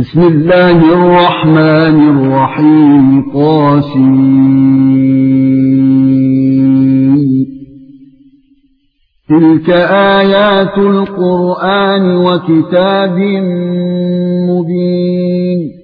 بسم الله الرحمن الرحيم. قاسمين تلك آيات القرآن وكتاب مبين.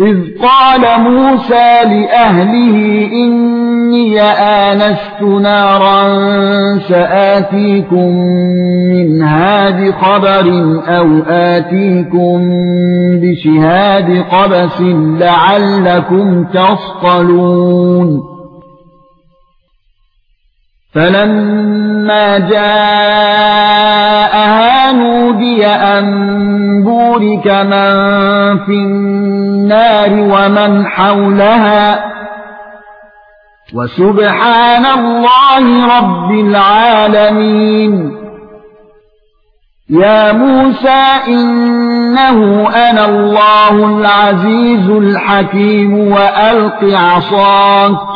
إذ قال موسى لأهله إني آنست نارا سآتيكم منها بخبر أو آتيكم بشهاد قبس لعلكم تصطلون. فلما جاءها نودي أن بورك من في النار ومن حولها. وسبحان الله رب العالمين. يا موسى إنه أنا الله العزيز الحكيم وألق عصاك.